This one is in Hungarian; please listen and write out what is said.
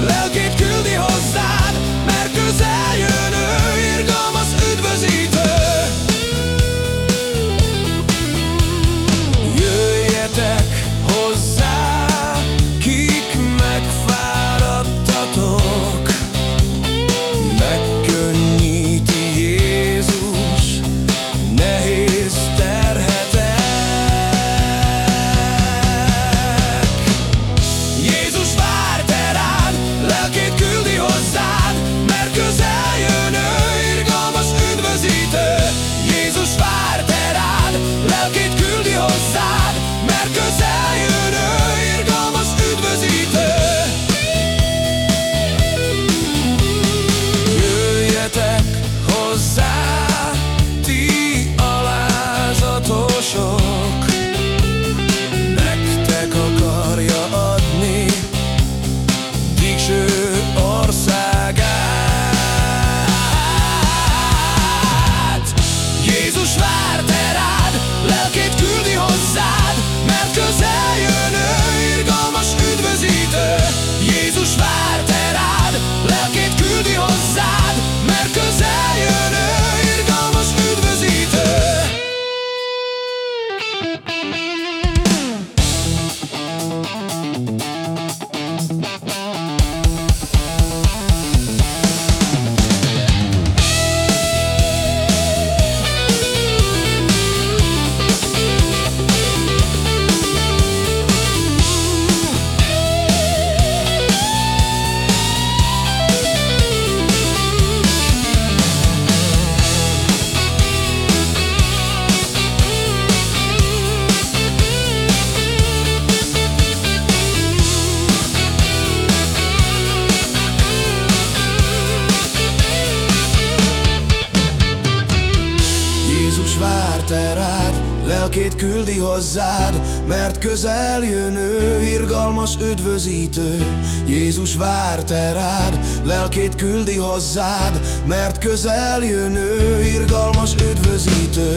Look at you. vetette rád, lelkét küldi hozzád, mert közel jön ő, irgalmas üdvözítő. Jézus vár te rád, lelkét küldi hozzád, mert közel jön ő, irgalmas üdvözítő.